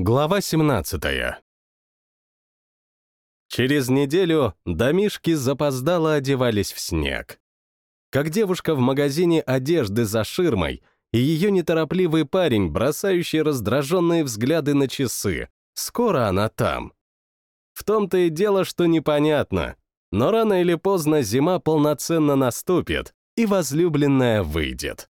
Глава 17 Через неделю домишки запоздало одевались в снег. Как девушка в магазине одежды за ширмой и ее неторопливый парень, бросающий раздраженные взгляды на часы. Скоро она там. В том-то и дело, что непонятно. Но рано или поздно зима полноценно наступит, и возлюбленная выйдет.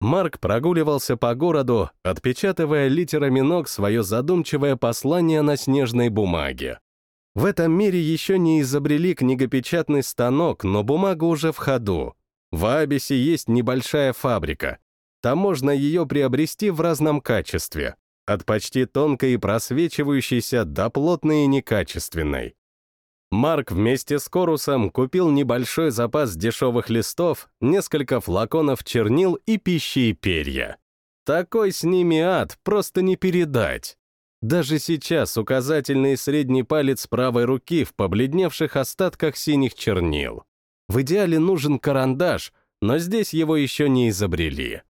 Марк прогуливался по городу, отпечатывая литерами ног свое задумчивое послание на снежной бумаге. В этом мире еще не изобрели книгопечатный станок, но бумага уже в ходу. В Абисе есть небольшая фабрика. Там можно ее приобрести в разном качестве, от почти тонкой и просвечивающейся до плотной и некачественной. Марк вместе с Корусом купил небольшой запас дешевых листов, несколько флаконов чернил и пищи и перья. Такой с ними ад просто не передать. Даже сейчас указательный и средний палец правой руки в побледневших остатках синих чернил. В идеале нужен карандаш, но здесь его еще не изобрели.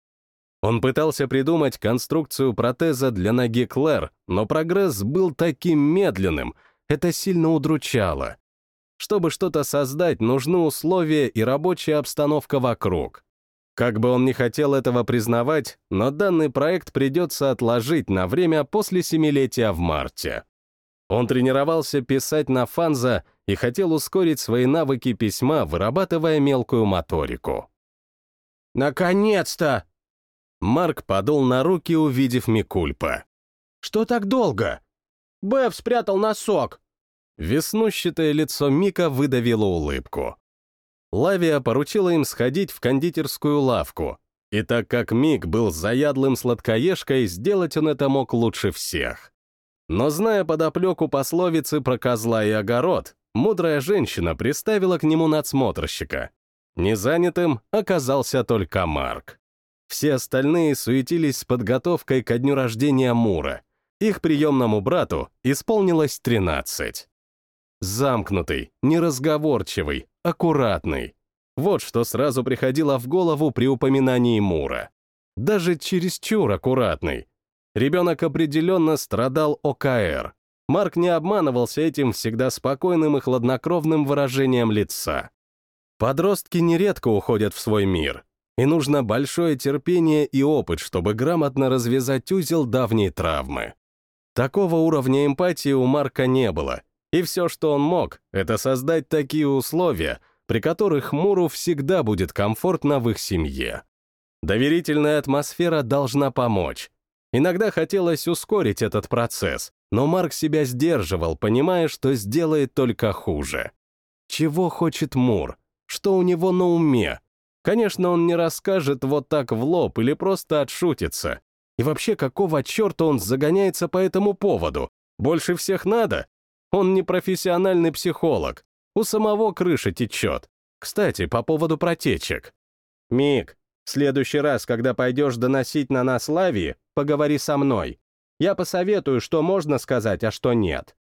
Он пытался придумать конструкцию протеза для ноги Клэр, но прогресс был таким медленным — это сильно удручало. Чтобы что-то создать, нужны условия и рабочая обстановка вокруг. Как бы он ни хотел этого признавать, но данный проект придется отложить на время после семилетия в марте. Он тренировался писать на фанза и хотел ускорить свои навыки письма, вырабатывая мелкую моторику. «Наконец-то!» Марк подул на руки, увидев Микульпа. «Что так долго?» Бэв спрятал носок!» Веснущатое лицо Мика выдавило улыбку. Лавия поручила им сходить в кондитерскую лавку, и так как Мик был заядлым сладкоежкой, сделать он это мог лучше всех. Но зная подоплеку пословицы про козла и огород, мудрая женщина приставила к нему надсмотрщика. Незанятым оказался только Марк. Все остальные суетились с подготовкой ко дню рождения Мура — их приемному брату исполнилось 13. Замкнутый, неразговорчивый, аккуратный. Вот что сразу приходило в голову при упоминании Мура. Даже чересчур аккуратный. Ребенок определенно страдал ОКР. Марк не обманывался этим всегда спокойным и хладнокровным выражением лица. Подростки нередко уходят в свой мир, и нужно большое терпение и опыт, чтобы грамотно развязать узел давней травмы. Такого уровня эмпатии у Марка не было, и все, что он мог, это создать такие условия, при которых Муру всегда будет комфортно в их семье. Доверительная атмосфера должна помочь. Иногда хотелось ускорить этот процесс, но Марк себя сдерживал, понимая, что сделает только хуже. Чего хочет Мур? Что у него на уме? Конечно, он не расскажет вот так в лоб или просто отшутится. И вообще, какого черта он загоняется по этому поводу? Больше всех надо? Он не профессиональный психолог. У самого крыша течет. Кстати, по поводу протечек. Мик, в следующий раз, когда пойдешь доносить на нас Лавии, поговори со мной. Я посоветую, что можно сказать, а что нет.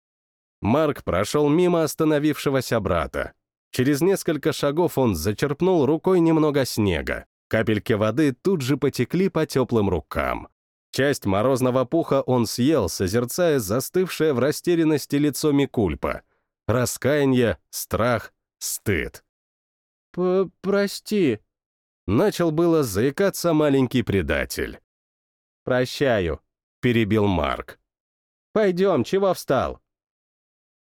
Марк прошел мимо остановившегося брата. Через несколько шагов он зачерпнул рукой немного снега. Капельки воды тут же потекли по теплым рукам. Часть морозного пуха он съел, созерцая застывшее в растерянности лицо Микульпа. Раскаяние, страх, стыд. П «Прости», — начал было заикаться маленький предатель. «Прощаю», — перебил Марк. «Пойдем, чего встал?»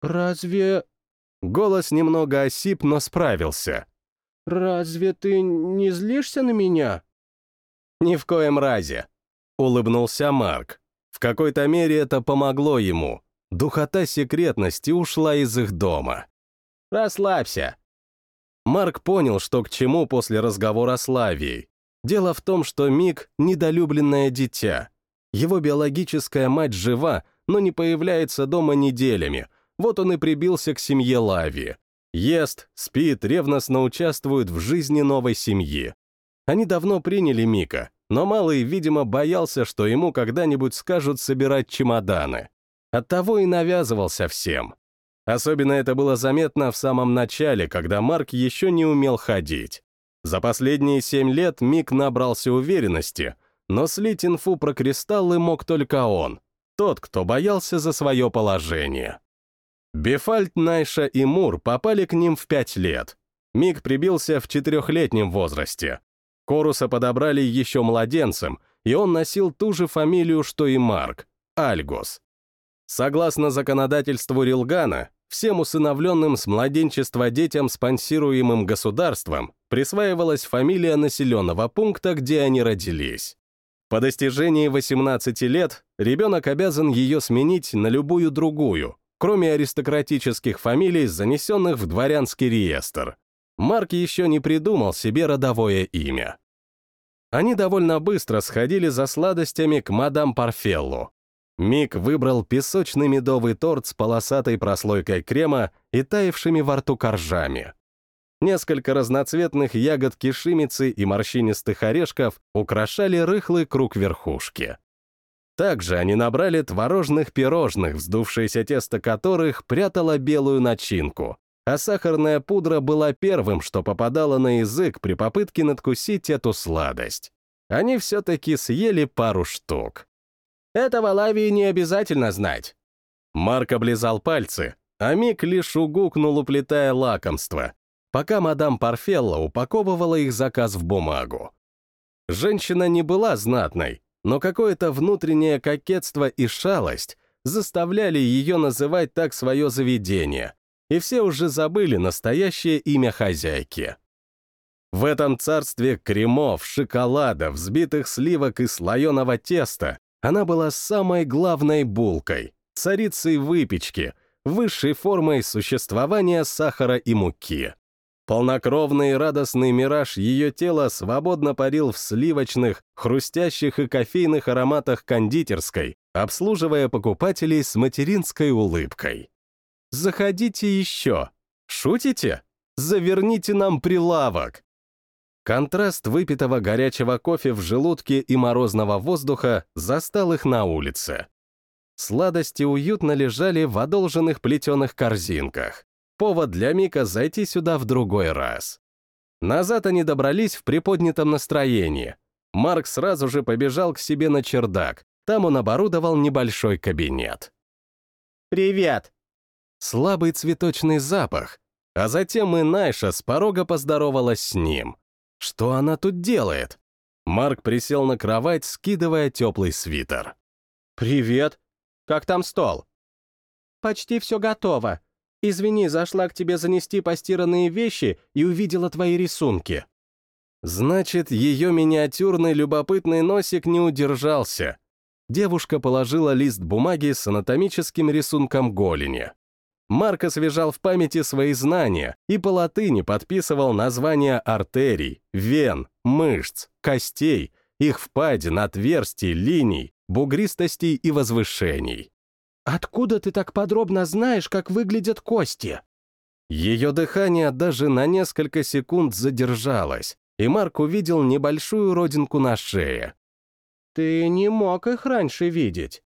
«Разве...» Голос немного осип, но справился. «Разве ты не злишься на меня?» «Ни в коем разе», Улыбнулся Марк. В какой-то мере это помогло ему. Духота секретности ушла из их дома. «Расслабься». Марк понял, что к чему после разговора с Лавией. Дело в том, что Мик — недолюбленное дитя. Его биологическая мать жива, но не появляется дома неделями. Вот он и прибился к семье Лави. Ест, спит, ревностно участвует в жизни новой семьи. Они давно приняли Мика, но Малый, видимо, боялся, что ему когда-нибудь скажут собирать чемоданы. Оттого и навязывался всем. Особенно это было заметно в самом начале, когда Марк еще не умел ходить. За последние семь лет Мик набрался уверенности, но слить инфу про кристаллы мог только он. тот, кто боялся за свое положение. Бефальт, Найша и Мур попали к ним в пять лет. Миг прибился в четырехлетнем возрасте. Коруса подобрали еще младенцем, и он носил ту же фамилию, что и Марк — Альгос. Согласно законодательству Рилгана, всем усыновленным с младенчества детям, спонсируемым государством, присваивалась фамилия населенного пункта, где они родились. По достижении 18 лет ребенок обязан ее сменить на любую другую, кроме аристократических фамилий, занесенных в дворянский реестр. Марк еще не придумал себе родовое имя. Они довольно быстро сходили за сладостями к мадам Парфеллу. Мик выбрал песочный медовый торт с полосатой прослойкой крема и таявшими во рту коржами. Несколько разноцветных ягод кишимицы и морщинистых орешков украшали рыхлый круг верхушки. Также они набрали творожных пирожных, вздувшееся тесто которых прятало белую начинку, а сахарная пудра была первым, что попадало на язык при попытке надкусить эту сладость. Они все-таки съели пару штук. Этого Лавии не обязательно знать. Марк облизал пальцы, а Мик лишь угукнул, уплетая лакомство, пока мадам Парфелла упаковывала их заказ в бумагу. Женщина не была знатной, но какое-то внутреннее кокетство и шалость заставляли ее называть так свое заведение, и все уже забыли настоящее имя хозяйки. В этом царстве кремов, шоколада, взбитых сливок и слоеного теста она была самой главной булкой, царицей выпечки, высшей формой существования сахара и муки. Полнокровный и радостный мираж ее тела свободно парил в сливочных, хрустящих и кофейных ароматах кондитерской, обслуживая покупателей с материнской улыбкой. Заходите еще. Шутите? Заверните нам прилавок. Контраст выпитого горячего кофе в желудке и морозного воздуха застал их на улице. Сладости уютно лежали в одолженных плетеных корзинках. Повод для Мика зайти сюда в другой раз. Назад они добрались в приподнятом настроении. Марк сразу же побежал к себе на чердак. Там он оборудовал небольшой кабинет. «Привет!» Слабый цветочный запах, а затем и Найша с порога поздоровалась с ним. Что она тут делает? Марк присел на кровать, скидывая теплый свитер. «Привет. Как там стол?» «Почти все готово. Извини, зашла к тебе занести постиранные вещи и увидела твои рисунки». Значит, ее миниатюрный любопытный носик не удержался. Девушка положила лист бумаги с анатомическим рисунком голени. Марк освежал в памяти свои знания и по латыни подписывал названия артерий, вен, мышц, костей, их впадин, отверстий, линий, бугристостей и возвышений. «Откуда ты так подробно знаешь, как выглядят кости?» Ее дыхание даже на несколько секунд задержалось, и Марк увидел небольшую родинку на шее. «Ты не мог их раньше видеть».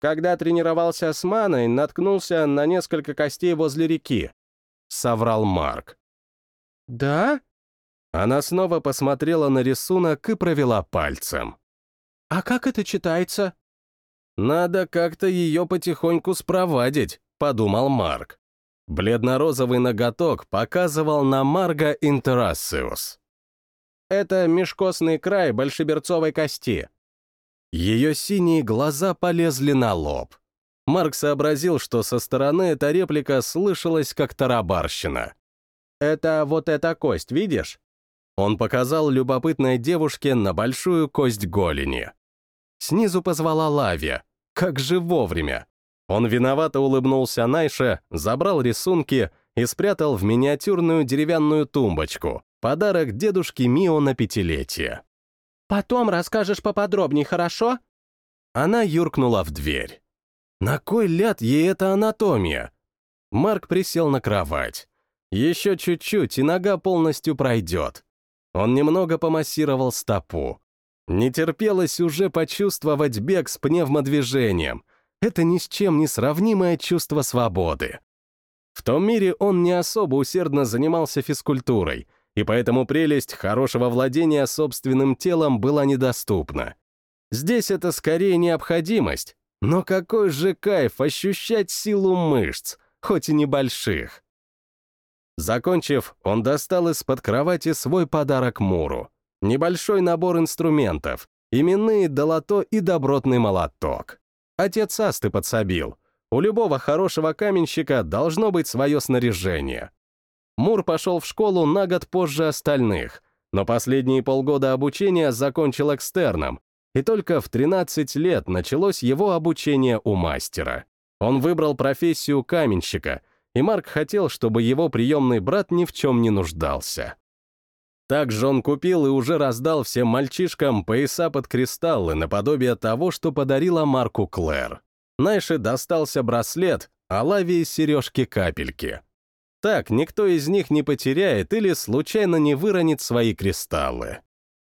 Когда тренировался с Маной, наткнулся на несколько костей возле реки. Соврал Марк. «Да?» Она снова посмотрела на рисунок и провела пальцем. «А как это читается?» «Надо как-то ее потихоньку спровадить», — подумал Марк. Бледно-розовый ноготок показывал на Марга Интерассиус. «Это межкостный край большеберцовой кости», ее синие глаза полезли на лоб. Марк сообразил, что со стороны эта реплика слышалась как тарабарщина. «Это вот эта кость, видишь?» Он показал любопытной девушке на большую кость голени. Снизу позвала Лавия. Как же вовремя. Он виновато улыбнулся Найше, забрал рисунки и спрятал в миниатюрную деревянную тумбочку. Подарок дедушке Мио на пятилетие. Потом расскажешь поподробнее, хорошо?» Она юркнула в дверь. На кой ляд ей эта анатомия? Марк присел на кровать. Еще чуть-чуть, и нога полностью пройдет. Он немного помассировал стопу. Не терпелось уже почувствовать бег с пневмодвижением. Это ни с чем не сравнимое чувство свободы. В том мире он не особо усердно занимался физкультурой — и поэтому прелесть хорошего владения собственным телом была недоступна. Здесь это скорее необходимость, Но какой же кайф ощущать силу мышц, хоть и небольших. Закончив, он достал из-под кровати свой подарок Муру. Небольшой набор инструментов, именные долото и добротный молоток. Отец Асты подсобил. У любого хорошего каменщика должно быть свое снаряжение. Мур пошел в школу на год позже остальных, но последние полгода обучения закончил экстерном, и только в 13 лет началось его обучение у мастера. Он выбрал профессию каменщика, и Марк хотел, чтобы его приемный брат ни в чем не нуждался. Также он купил и уже раздал всем мальчишкам пояса под кристаллы наподобие того, что подарила Марку Клэр. Найше достался браслет, а Лавии сережки-капельки. Так никто из них не потеряет или случайно не выронит свои кристаллы.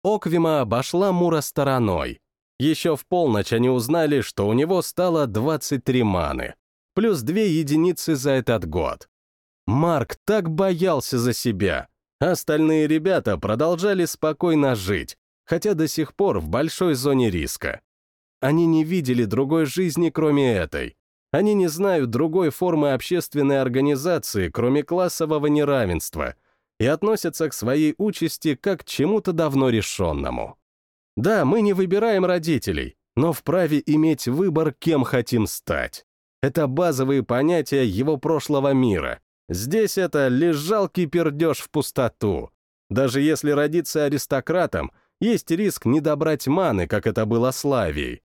Оквима обошла Мура стороной. Еще в полночь они узнали, что у него стало 23 маны, плюс 2 единицы за этот год. Марк так боялся за себя. Остальные ребята продолжали спокойно жить, хотя до сих пор в большой зоне риска. Они не видели другой жизни, кроме этой. Они не знают другой формы общественной организации, кроме классового неравенства, и относятся к своей участи как к чему-то давно решенному. Да, мы не выбираем родителей, но вправе иметь выбор, кем хотим стать. Это базовые понятия его прошлого мира. Здесь это лишь жалкий пердеж в пустоту. Даже если родиться аристократом, есть риск не добрать маны, как это было с Лавией.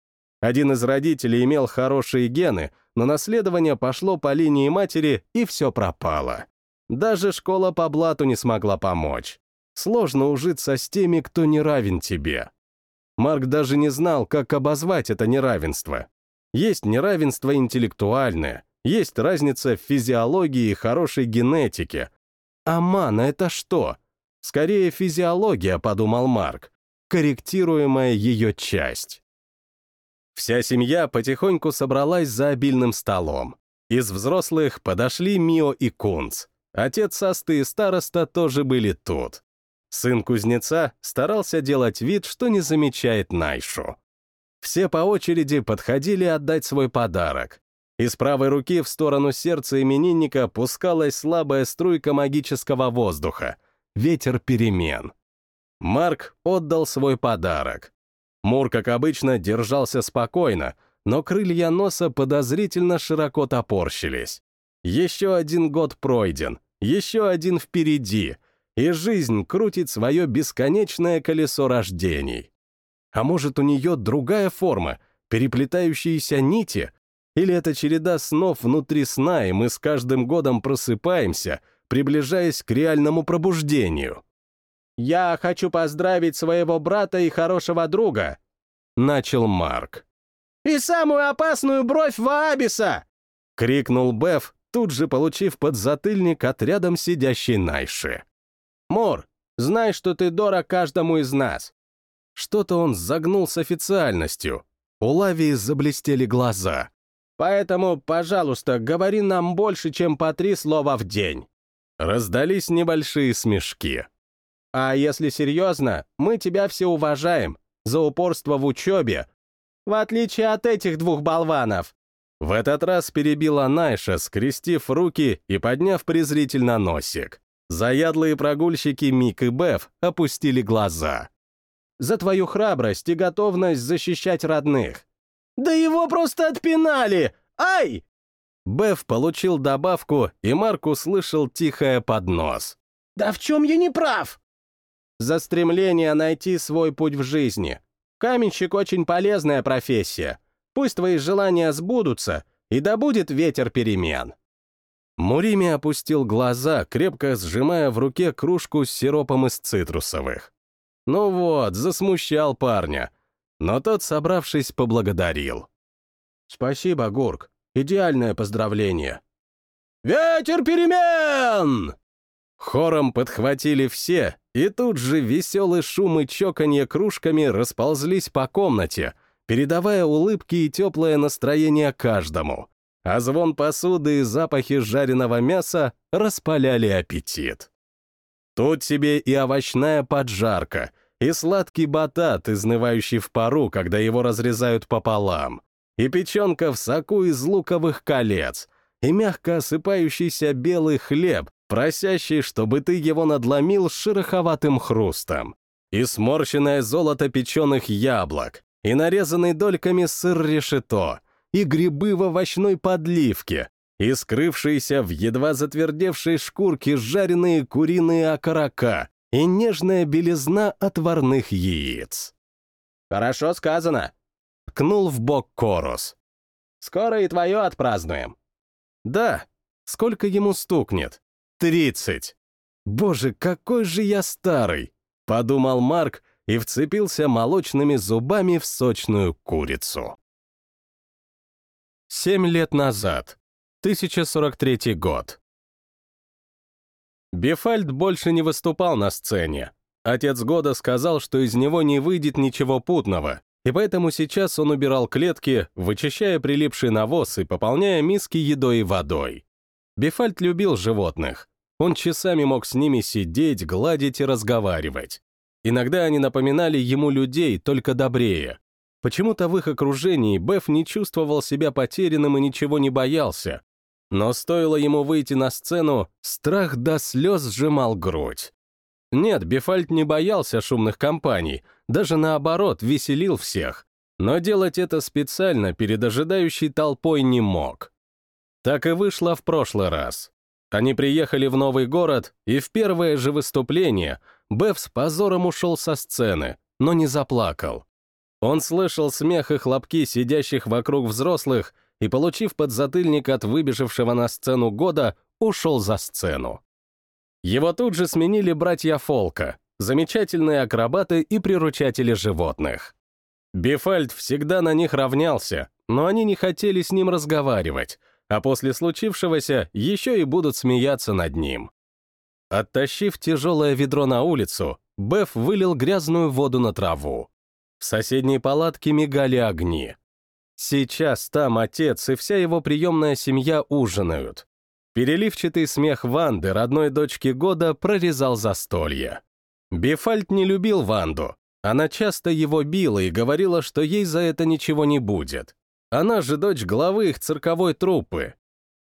Один из родителей имел хорошие гены, но наследование пошло по линии матери, и все пропало. Даже школа по блату не смогла помочь. Сложно ужиться с теми, кто не равен тебе. Марк даже не знал, как обозвать это неравенство. Есть неравенство интеллектуальное, есть разница в физиологии и хорошей генетике. А мана — это что? Скорее физиология, подумал Марк, корректируемая ее часть. Вся семья потихоньку собралась за обильным столом. Из взрослых подошли Мио и Кунц. Отец Асты и староста тоже были тут. Сын кузнеца старался делать вид, что не замечает Найшу. Все по очереди подходили отдать свой подарок. Из правой руки в сторону сердца именинника пускалась слабая струйка магического воздуха. Ветер перемен. Марк отдал свой подарок. Мур, как обычно, держался спокойно, но крылья носа подозрительно широко топорщились. Еще один год пройден, еще один впереди, и жизнь крутит свое бесконечное колесо рождений. А может, у нее другая форма, переплетающиеся нити? Или это череда снов внутри сна, и мы с каждым годом просыпаемся, приближаясь к реальному пробуждению? «Я хочу поздравить своего брата и хорошего друга», — начал Марк. «И самую опасную бровь Ваабиса!» — крикнул Беф, тут же получив подзатыльник от рядом сидящей Найши. «Мур, знай, что ты дорог каждому из нас». Что-то он загнул с официальностью. У Лавии заблестели глаза. «Поэтому, пожалуйста, говори нам больше, чем по три слова в день». Раздались небольшие смешки. А если серьезно, мы тебя все уважаем за упорство в учебе, в отличие от этих двух болванов. В этот раз перебила Найша, скрестив руки и подняв презрительно носик. Заядлые прогульщики Мик и Беф опустили глаза. «За твою храбрость и готовность защищать родных». «Да его просто отпинали! Ай!» Беф получил добавку, и Марк услышал тихое поднос. «Да в чем я не прав?» За стремление найти свой путь в жизни. Каменщик очень полезная профессия. Пусть твои желания сбудутся, и да будет ветер перемен. Мурими опустил глаза, крепко сжимая в руке кружку с сиропом из цитрусовых. Ну вот, засмущал парня. Но тот, собравшись, поблагодарил. «Спасибо, Гурк. Идеальное поздравление». «Ветер перемен!» Хором подхватили все, и тут же веселый шум и чоканье кружками расползлись по комнате, передавая улыбки и теплое настроение каждому. А звон посуды и запахи жареного мяса распаляли аппетит. Тут себе и овощная поджарка, и сладкий батат, изнывающий в пару, когда его разрезают пополам, и печенка в соку из луковых колец, и мягко осыпающийся белый хлеб, просящий, чтобы ты его надломил с шероховатым хрустом, и сморщенное золото печеных яблок, и нарезанный дольками сыр решето, и грибы в овощной подливке, и скрывшиеся в едва затвердевшей шкурке жареные куриные окорока, и нежная белизна отварных яиц. «Хорошо сказано», — ткнул в бок Корус. «Скоро и твое отпразднуем». «Да, сколько ему стукнет? Тридцать. Боже, какой же я старый!» — подумал Марк и вцепился молочными зубами в сочную курицу. Семь лет назад. 1043 год. Бефальд больше не выступал на сцене. Отец года сказал, что из него не выйдет ничего путного, и поэтому сейчас он убирал клетки, вычищая прилипший навоз и пополняя миски едой и водой. Бефальд любил животных. Он часами мог с ними сидеть, гладить и разговаривать. Иногда они напоминали ему людей, только добрее. Почему-то в их окружении Беф не чувствовал себя потерянным и ничего не боялся. Но стоило ему выйти на сцену, страх до слез сжимал грудь. Нет, Бефальт не боялся шумных компаний, даже наоборот, веселил всех. Но делать это специально перед ожидающей толпой не мог. Так и вышло в прошлый раз. Они приехали в новый город, и в первое же выступление Беф с позором ушел со сцены, но не заплакал. Он слышал смех и хлопки сидящих вокруг взрослых и, получив подзатыльник от выбежавшего на сцену года, ушел за сцену. Его тут же сменили братья Фолка, замечательные акробаты и приручатели животных. Бефальд всегда на них равнялся, но они не хотели с ним разговаривать, а после случившегося еще и будут смеяться над ним. Оттащив тяжелое ведро на улицу, Беф вылил грязную воду на траву. В соседней палатке мигали огни. Сейчас там отец и вся его приемная семья ужинают. Переливчатый смех Ванды, родной дочки года, прорезал застолье. Бефальт не любил Ванду. Она часто его била и говорила, что ей за это ничего не будет. Она же дочь главы их цирковой труппы.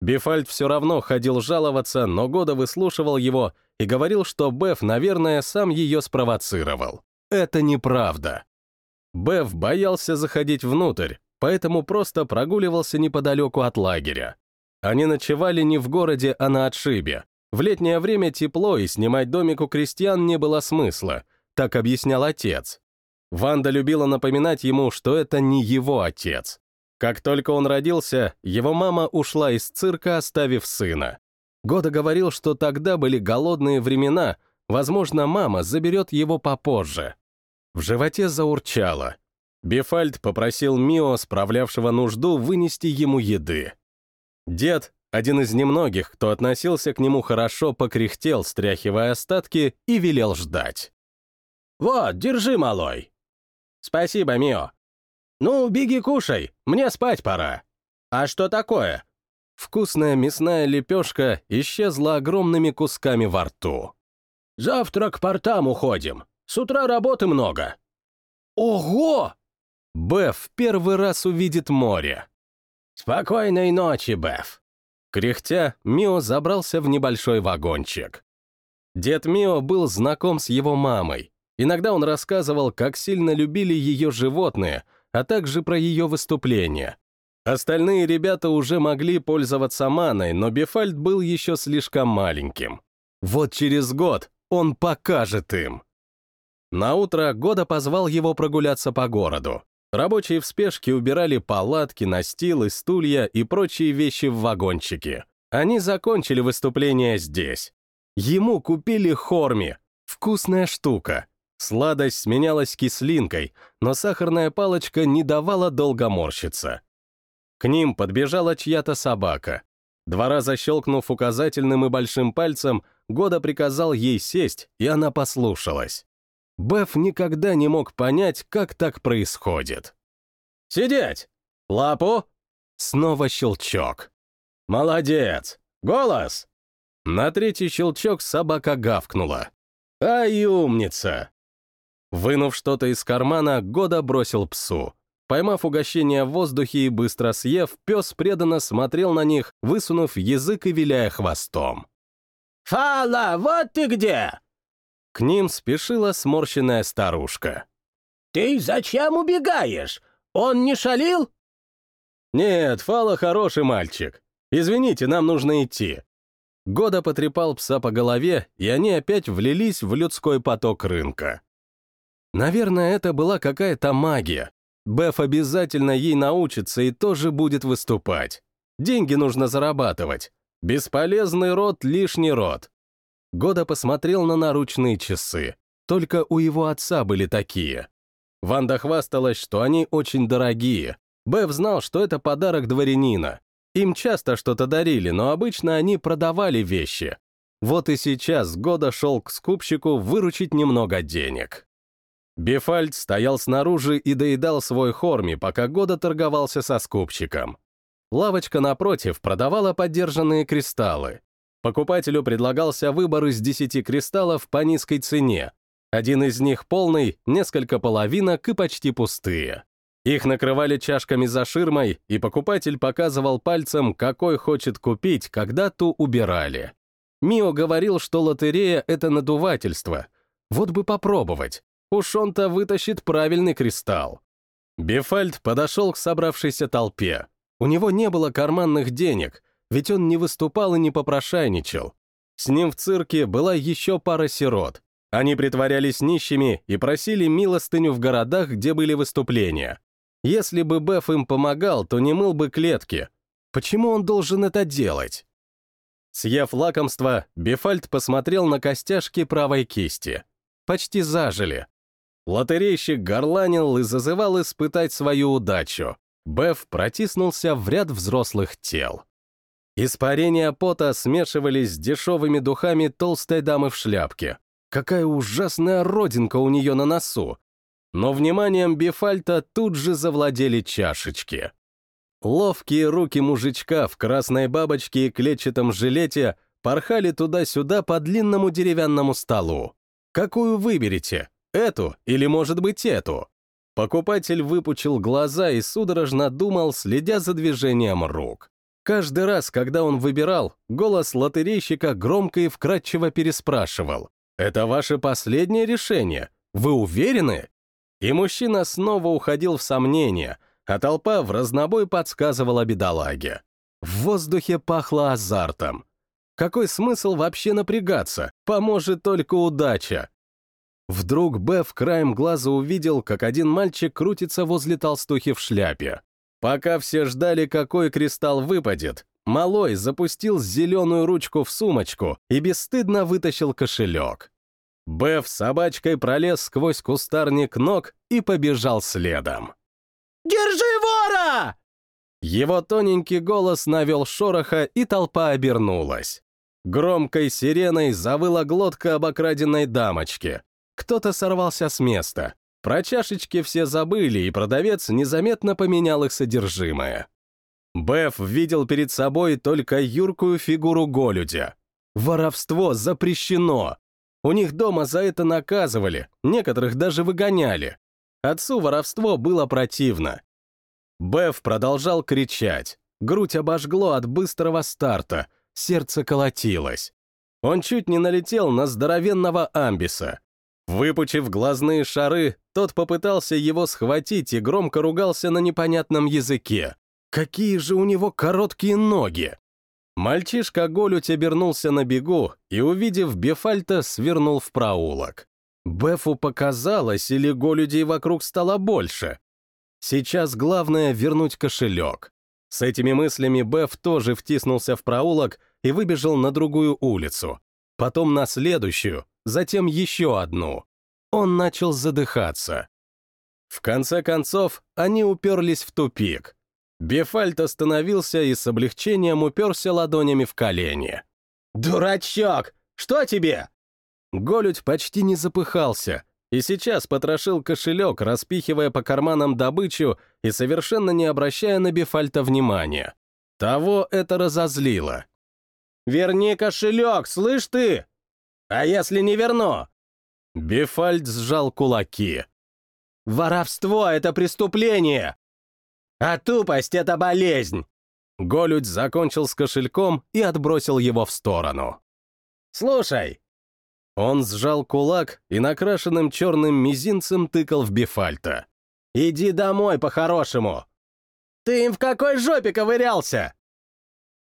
Бефальт все равно ходил жаловаться, но Года выслушивал его и говорил, что Беф, наверное, сам ее спровоцировал. Это неправда. Беф боялся заходить внутрь, поэтому просто прогуливался неподалеку от лагеря. Они ночевали не в городе, а на отшибе. В летнее время тепло, и снимать домик у крестьян не было смысла, так объяснял отец. Ванда любила напоминать ему, что это не его отец. Как только он родился, его мама ушла из цирка, оставив сына. Года говорил, что тогда были голодные времена, возможно, мама заберет его попозже. В животе заурчало. Бефальд попросил Мио, справлявшего нужду, вынести ему еды. Дед, один из немногих, кто относился к нему хорошо, покряхтел, стряхивая остатки, и велел ждать. «Вот, держи, малой!» «Спасибо, Мио!» «Ну, беги кушай, мне спать пора!» «А что такое?» Вкусная мясная лепешка исчезла огромными кусками во рту. «Завтра к портам уходим. С утра работы много». «Ого!» Беф первый раз увидит море. «Спокойной ночи, Беф!» Кряхтя, Мио забрался в небольшой вагончик. Дед Мио был знаком с его мамой. Иногда он рассказывал, как сильно любили ее животные, а также про ее выступления. Остальные ребята уже могли пользоваться маной, но Бефальд был еще слишком маленьким. Вот через год он покажет им. Наутро Года позвал его прогуляться по городу. Рабочие в спешке убирали палатки, настилы, стулья и прочие вещи в вагончике. Они закончили выступление здесь. Ему купили хорми. Вкусная штука. Сладость сменялась кислинкой, но сахарная палочка не давала долго морщиться. К ним подбежала чья-то собака. Два раза щелкнув указательным и большим пальцем, Года приказал ей сесть, и она послушалась. Беф никогда не мог понять, как так происходит. «Сидеть! Лапу!» Снова щелчок. «Молодец! Голос!» На третий щелчок собака гавкнула. «Ай, умница!» Вынув что-то из кармана, Года бросил псу. Поймав угощение в воздухе и быстро съев, пес преданно смотрел на них, высунув язык и виляя хвостом. «Фала, вот ты где!» К ним спешила сморщенная старушка. «Ты зачем убегаешь? Он не шалил?» «Нет, Фала хороший мальчик. Извините, нам нужно идти». Года потрепал пса по голове, и они опять влились в людской поток рынка. Наверное, это была какая-то магия. Беф обязательно ей научится и тоже будет выступать. Деньги нужно зарабатывать. Бесполезный род — лишний род. Года посмотрел на наручные часы. Только у его отца были такие. Ванда хвасталась, что они очень дорогие. Беф знал, что это подарок дворянина. Им часто что-то дарили, но обычно они продавали вещи. Вот и сейчас Года шел к скупщику выручить немного денег. Бефальд стоял снаружи и доедал свой хорми, пока Года торговался со скупщиком. Лавочка напротив продавала подержанные кристаллы. Покупателю предлагался выбор из 10 кристаллов по низкой цене. Один из них полный, несколько половинок и почти пустые. Их накрывали чашками за ширмой, и покупатель показывал пальцем, какой хочет купить, когда ту убирали. Мио говорил, что лотерея — это надувательство. Вот бы попробовать. Уж он-то вытащит правильный кристалл. Бефальд подошел к собравшейся толпе. У него не было карманных денег, ведь он не выступал и не попрошайничал. С ним в цирке была еще пара сирот. Они притворялись нищими и просили милостыню в городах, где были выступления. Если бы Беф им помогал, то не мыл бы клетки. Почему он должен это делать? Съев лакомство, Бефальд посмотрел на костяшки правой кисти. Почти зажили. Лотерейщик горланил и зазывал испытать свою удачу. Беф протиснулся в ряд взрослых тел. Испарения пота смешивались с дешевыми духами толстой дамы в шляпке. Какая ужасная родинка у нее на носу. Но вниманием Бефальта тут же завладели чашечки. Ловкие руки мужичка в красной бабочке и клетчатом жилете порхали туда-сюда по длинному деревянному столу. Какую выберете? Эту или, может быть, эту? Покупатель выпучил глаза и судорожно думал, следя за движением рук. Каждый раз, когда он выбирал, голос лотерейщика громко и вкратчиво переспрашивал. «Это ваше последнее решение? Вы уверены?» И мужчина снова уходил в сомнения, а толпа в разнобой подсказывала бедолаге. В воздухе пахло азартом. Какой смысл вообще напрягаться? Поможет только удача. Вдруг Беф краем глаза увидел, как один мальчик крутится возле толстухи в шляпе. Пока все ждали, какой кристалл выпадет, Малой запустил зеленую ручку в сумочку и бесстыдно вытащил кошелек. Беф собачкой пролез сквозь кустарник ног и побежал следом. «Держи вора!» Его тоненький голос навел шороха, и толпа обернулась. Громкой сиреной завыла глотка обокраденной дамочки. Кто-то сорвался с места. Про чашечки все забыли, и продавец незаметно поменял их содержимое. Беф видел перед собой только юркую фигуру голюдя. Воровство запрещено. У них дома за это наказывали, некоторых даже выгоняли. Отцу воровство было противно. Беф продолжал кричать. Грудь обожгло от быстрого старта, сердце колотилось. Он чуть не налетел на здоровенного амбиса. Выпучив глазные шары, тот попытался его схватить и громко ругался на непонятном языке. Какие же у него короткие ноги! Мальчишка Голють обернулся на бегу и, увидев Бефальта, свернул в проулок. Бефу показалось, или голюдей вокруг стало больше. Сейчас главное — вернуть кошелек. С этими мыслями Беф тоже втиснулся в проулок и выбежал на другую улицу. Потом на следующую, затем еще одну. Он начал задыхаться. В конце концов, они уперлись в тупик. Бефальт остановился и с облегчением уперся ладонями в колени. «Дурачок! Что тебе?» Голють почти не запыхался, и сейчас потрошил кошелек, распихивая по карманам добычу и совершенно не обращая на Бефальта внимания. Того это разозлило. «Верни кошелек, слышь ты!» А если не верну?» Бефальд сжал кулаки. «Воровство — это преступление! А тупость — это болезнь!» Голють закончил с кошельком и отбросил его в сторону. «Слушай!» Он сжал кулак и накрашенным черным мизинцем тыкал в Бифальта. «Иди домой по-хорошему! Ты им в какой жопе ковырялся?»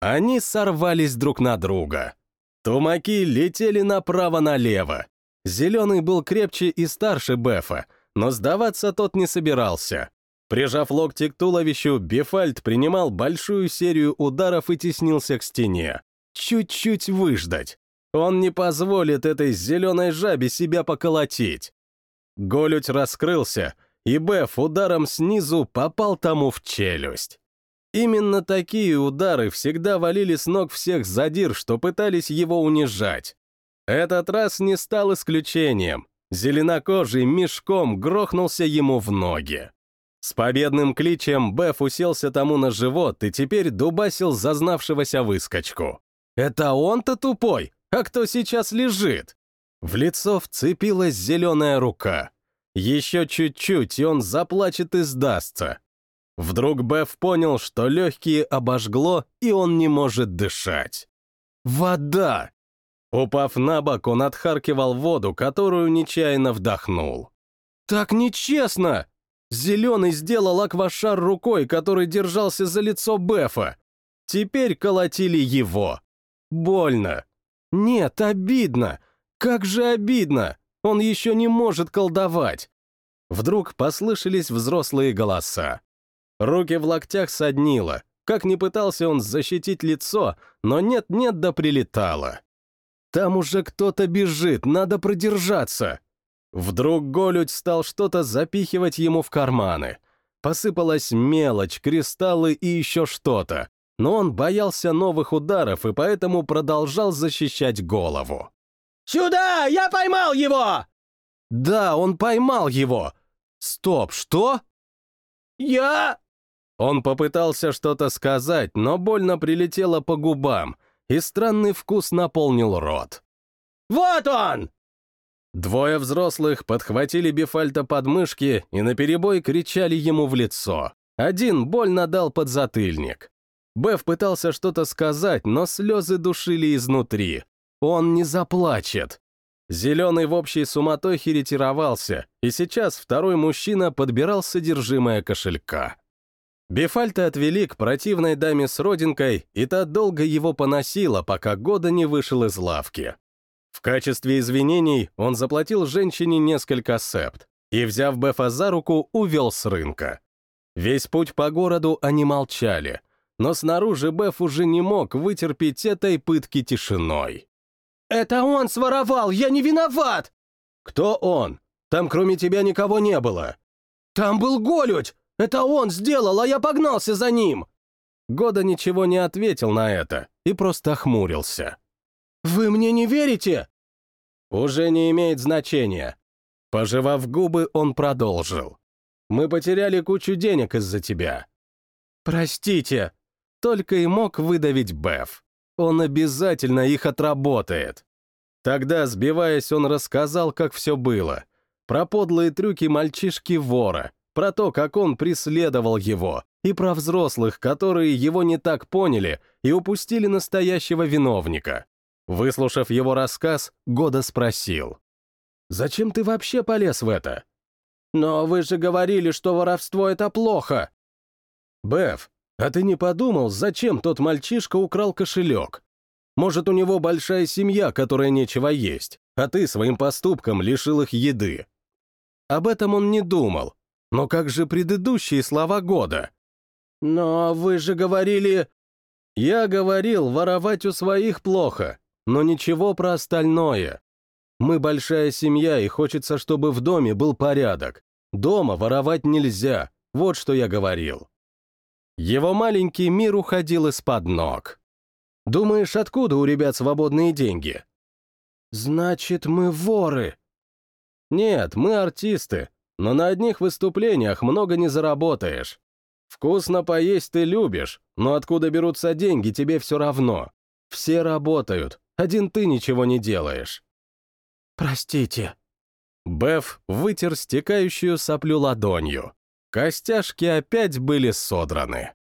Они сорвались друг на друга. Тумаки летели направо-налево. Зеленый был крепче и старше Бефа, но сдаваться тот не собирался. Прижав локти к туловищу, Бефальт принимал большую серию ударов и теснился к стене. Чуть-чуть выждать. Он не позволит этой зеленой жабе себя поколотить. Голють раскрылся, и Беф ударом снизу попал тому в челюсть. Именно такие удары всегда валили с ног всех задир, что пытались его унижать. Этот раз не стал исключением. Зеленокожий мешком грохнулся ему в ноги. С победным кличем Беф уселся тому на живот и теперь дубасил зазнавшегося выскочку. «Это он-то тупой? А кто сейчас лежит?» В лицо вцепилась зеленая рука. Еще чуть-чуть, и он заплачет и сдастся. Вдруг Беф понял, что легкие обожгло, и он не может дышать. Вода! Упав на бок, он отхаркивал воду, которую нечаянно вдохнул. «Так нечестно!» Зеленый сделал аквашар рукой, который держался за лицо Бефа. Теперь колотили его. Больно. Нет, обидно. Как же обидно. Он еще не может колдовать. Вдруг послышались взрослые голоса. Руки в локтях соднило. Как ни пытался он защитить лицо, но нет-нет да прилетало. Там уже кто-то бежит, надо продержаться. Вдруг Голють стал что-то запихивать ему в карманы. Посыпалась мелочь, кристаллы и еще что-то. Но он боялся новых ударов и поэтому продолжал защищать голову. «Сюда! Я поймал его!» «Да, он поймал его!» «Стоп, что?» «Я...» Он попытался что-то сказать, но больно прилетело по губам, и странный вкус наполнил рот. «Вот он!» Двое взрослых подхватили Бефальта под мышки и наперебой кричали ему в лицо. Один больно дал подзатыльник. Беф пытался что-то сказать, но слезы душили изнутри. Он не заплачет. Зеленый в общей суматохе ретировался, и сейчас второй мужчина подбирал содержимое кошелька. Бефальта отвели к противной даме с родинкой, и та долго его поносила, пока года не вышел из лавки. В качестве извинений он заплатил женщине несколько септ и, взяв Бефа за руку, увел с рынка. Весь путь по городу они молчали, но снаружи Беф уже не мог вытерпеть этой пытки тишиной. «Это он своровал! Я не виноват!» «Кто он? Там кроме тебя никого не было!» «Там был Голють! Это он сделал, а я погнался за ним!» Года ничего не ответил на это и просто охмурился. «Вы мне не верите?» «Уже не имеет значения». Пожевав губы, он продолжил. «Мы потеряли кучу денег из-за тебя». «Простите», — только и мог выдавить Беф. Он обязательно их отработает. Тогда, сбиваясь, он рассказал, как все было. Про подлые трюки мальчишки-вора, про то, как он преследовал его, и про взрослых, которые его не так поняли и упустили настоящего виновника. Выслушав его рассказ, Года спросил. «Зачем ты вообще полез в это?» «Но вы же говорили, что воровство — это плохо!» «Беф, а ты не подумал, зачем тот мальчишка украл кошелек? Может, у него большая семья, которая нечего есть, а ты своим поступком лишил их еды?» Об этом он не думал. Но как же предыдущие слова Года? «Но вы же говорили...» «Я говорил, воровать у своих плохо, но ничего про остальное. Мы большая семья, и хочется, чтобы в доме был порядок. Дома воровать нельзя, вот что я говорил. Его маленький мир уходил из-под ног. Думаешь, откуда у ребят свободные деньги? Значит, мы воры. Нет, мы артисты, но на одних выступлениях много не заработаешь. Вкусно поесть ты любишь, но откуда берутся деньги, тебе все равно. Все работают, один ты ничего не делаешь. Простите. Беф вытер стекающую соплю ладонью. Костяшки опять были содраны.